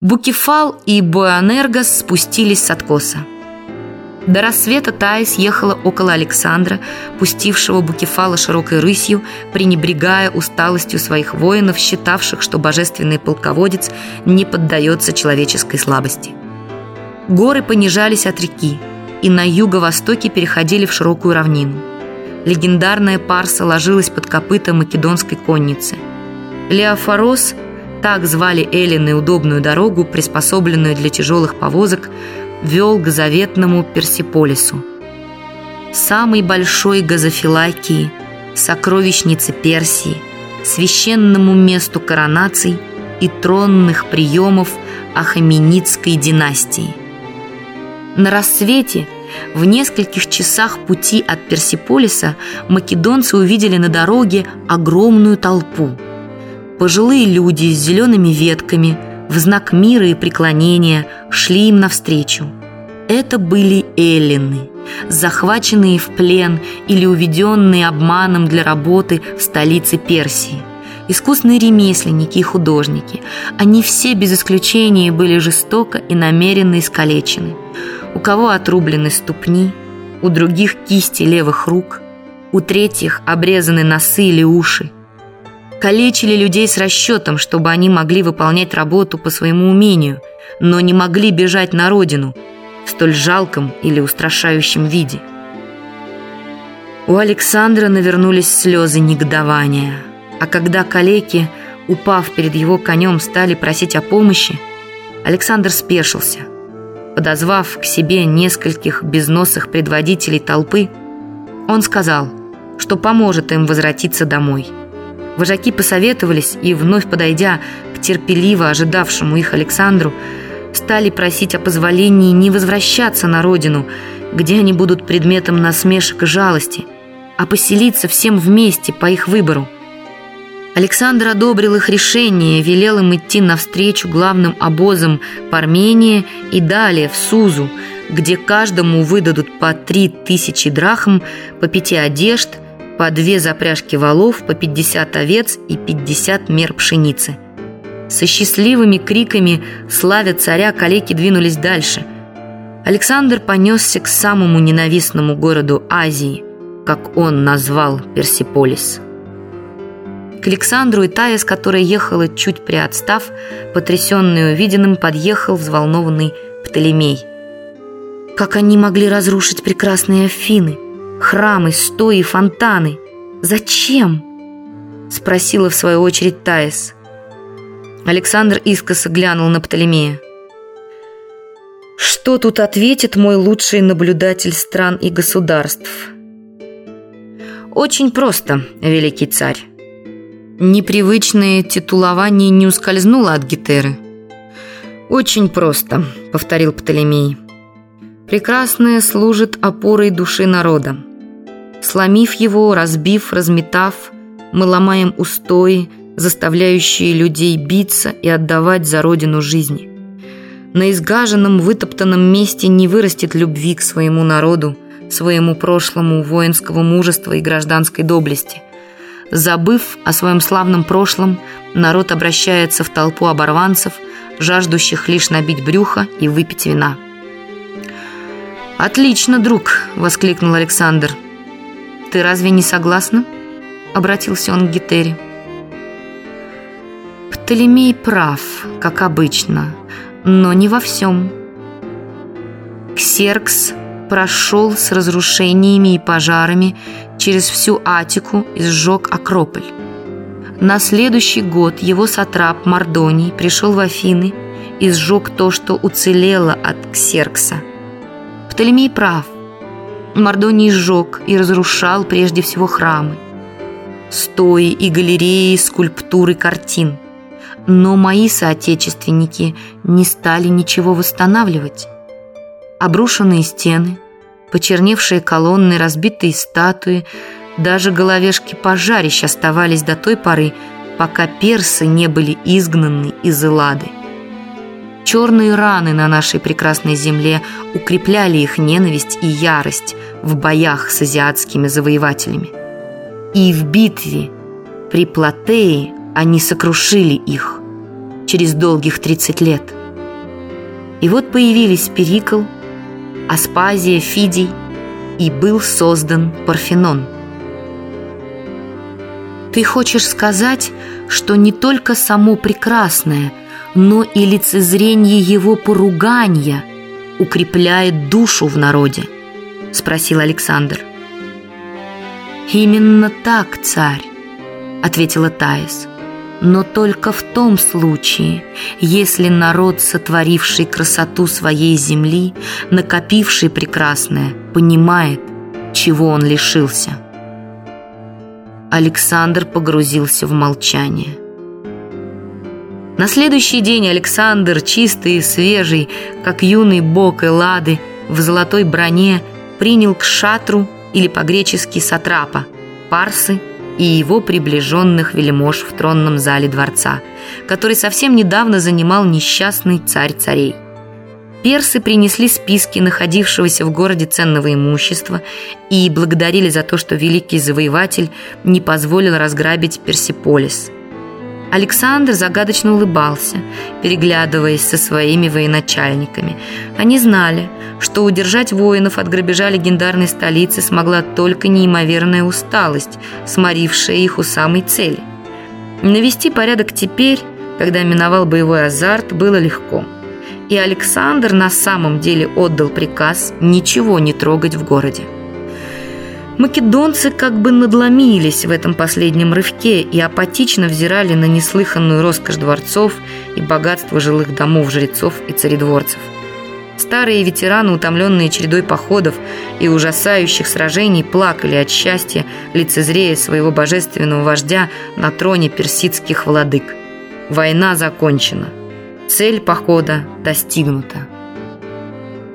Букефал и Буэнергос спустились с откоса. До рассвета Таис ехала около Александра, пустившего Букефала широкой рысью, пренебрегая усталостью своих воинов, считавших, что божественный полководец не поддается человеческой слабости. Горы понижались от реки и на юго-востоке переходили в широкую равнину. Легендарная Парса ложилась под копыта македонской конницы. Леофорос – так звали Эллины удобную дорогу, приспособленную для тяжелых повозок, вел к заветному Персиполису. Самой большой газофилакии, сокровищнице Персии, священному месту коронаций и тронных приемов Ахаменидской династии. На рассвете, в нескольких часах пути от Персиполиса, македонцы увидели на дороге огромную толпу – Пожилые люди с зелеными ветками в знак мира и преклонения шли им навстречу. Это были эллины, захваченные в плен или уведенные обманом для работы в столице Персии. Искусные ремесленники и художники. Они все без исключения были жестоко и намеренно искалечены. У кого отрублены ступни, у других кисти левых рук, у третьих обрезаны носы или уши, калечили людей с расчетом, чтобы они могли выполнять работу по своему умению, но не могли бежать на родину в столь жалком или устрашающем виде. У Александра навернулись слезы негодования, а когда калеки, упав перед его конем, стали просить о помощи, Александр спешился. Подозвав к себе нескольких безносых предводителей толпы, он сказал, что поможет им возвратиться домой – Вожаки посоветовались и, вновь подойдя к терпеливо ожидавшему их Александру, стали просить о позволении не возвращаться на родину, где они будут предметом насмешек и жалости, а поселиться всем вместе по их выбору. Александр одобрил их решение, велел им идти навстречу главным обозам в Армении и далее в Сузу, где каждому выдадут по три тысячи драхм, по пяти одежд – по две запряжки валов, по 50 овец и 50 мер пшеницы. Со счастливыми криками «Славя царя!» калеки двинулись дальше. Александр понесся к самому ненавистному городу Азии, как он назвал Персиполис. К Александру и Таис, которая ехала чуть приотстав, потрясенный увиденным, подъехал взволнованный Птолемей. Как они могли разрушить прекрасные Афины? Храмы, стои, фонтаны. Зачем? Спросила в свою очередь Таис. Александр искоса глянул на Птолемея. Что тут ответит мой лучший наблюдатель стран и государств? Очень просто, великий царь. Непривычное титулование не ускользнуло от Гетеры. «Очень просто», — повторил Птолемей. «Прекрасное служит опорой души народа. Сломив его, разбив, разметав, мы ломаем устои, заставляющие людей биться и отдавать за родину жизни. На изгаженном, вытоптанном месте не вырастет любви к своему народу, своему прошлому, воинского мужества и гражданской доблести. Забыв о своем славном прошлом, народ обращается в толпу оборванцев, жаждущих лишь набить брюхо и выпить вина. «Отлично, друг!» – воскликнул Александр – «Ты разве не согласна?» — обратился он к Гетере. Птолемей прав, как обычно, но не во всем. Ксеркс прошел с разрушениями и пожарами через всю Атику и сжег Акрополь. На следующий год его сатрап Мардоний пришел в Афины и сжег то, что уцелело от Ксеркса. Птолемей прав. Мардоний сжег и разрушал прежде всего храмы, стои и галереи, скульптуры, картин. Но мои соотечественники не стали ничего восстанавливать. Обрушенные стены, почерневшие колонны, разбитые статуи, даже головешки пожарищ оставались до той поры, пока персы не были изгнаны из Эллады. Черные раны на нашей прекрасной земле укрепляли их ненависть и ярость в боях с азиатскими завоевателями. И в битве при Платее они сокрушили их через долгих 30 лет – И вот появились Перикл, Аспазия, Фидий, и был создан Парфенон. Ты хочешь сказать, что не только само прекрасное, но и лицезрение его поругания укрепляет душу в народе? Спросил Александр. «Именно так, царь», — ответила Таис но только в том случае, если народ, сотворивший красоту своей земли, накопивший прекрасное, понимает, чего он лишился. Александр погрузился в молчание. На следующий день Александр, чистый и свежий, как юный бог Эллады, в золотой броне, принял к шатру или по-гречески сатрапа, парсы – и его приближенных вельмож в тронном зале дворца, который совсем недавно занимал несчастный царь царей. Персы принесли списки находившегося в городе ценного имущества и благодарили за то, что великий завоеватель не позволил разграбить Персиполис – Александр загадочно улыбался, переглядываясь со своими военачальниками. Они знали, что удержать воинов от грабежа легендарной столицы смогла только неимоверная усталость, сморившая их у самой цели. Навести порядок теперь, когда миновал боевой азарт, было легко. И Александр на самом деле отдал приказ ничего не трогать в городе. Македонцы как бы надломились в этом последнем рывке и апатично взирали на неслыханную роскошь дворцов и богатство жилых домов жрецов и царедворцев. Старые ветераны, утомленные чередой походов и ужасающих сражений, плакали от счастья, лицезрея своего божественного вождя на троне персидских владык. Война закончена. Цель похода достигнута.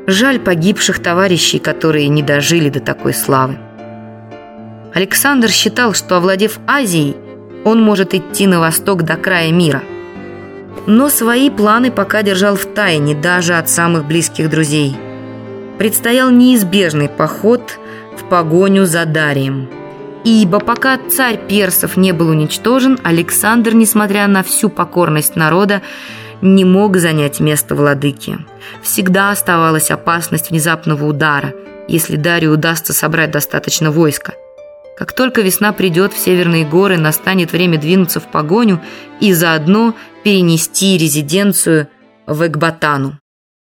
Жаль погибших товарищей, которые не дожили до такой славы. Александр считал, что, овладев Азией, он может идти на восток до края мира. Но свои планы пока держал в тайне даже от самых близких друзей. Предстоял неизбежный поход в погоню за Дарием. Ибо пока царь персов не был уничтожен, Александр, несмотря на всю покорность народа, не мог занять место владыки. Всегда оставалась опасность внезапного удара, если Дарию удастся собрать достаточно войска. Как только весна придет в северные горы, настанет время двинуться в погоню и заодно перенести резиденцию в Экбатану.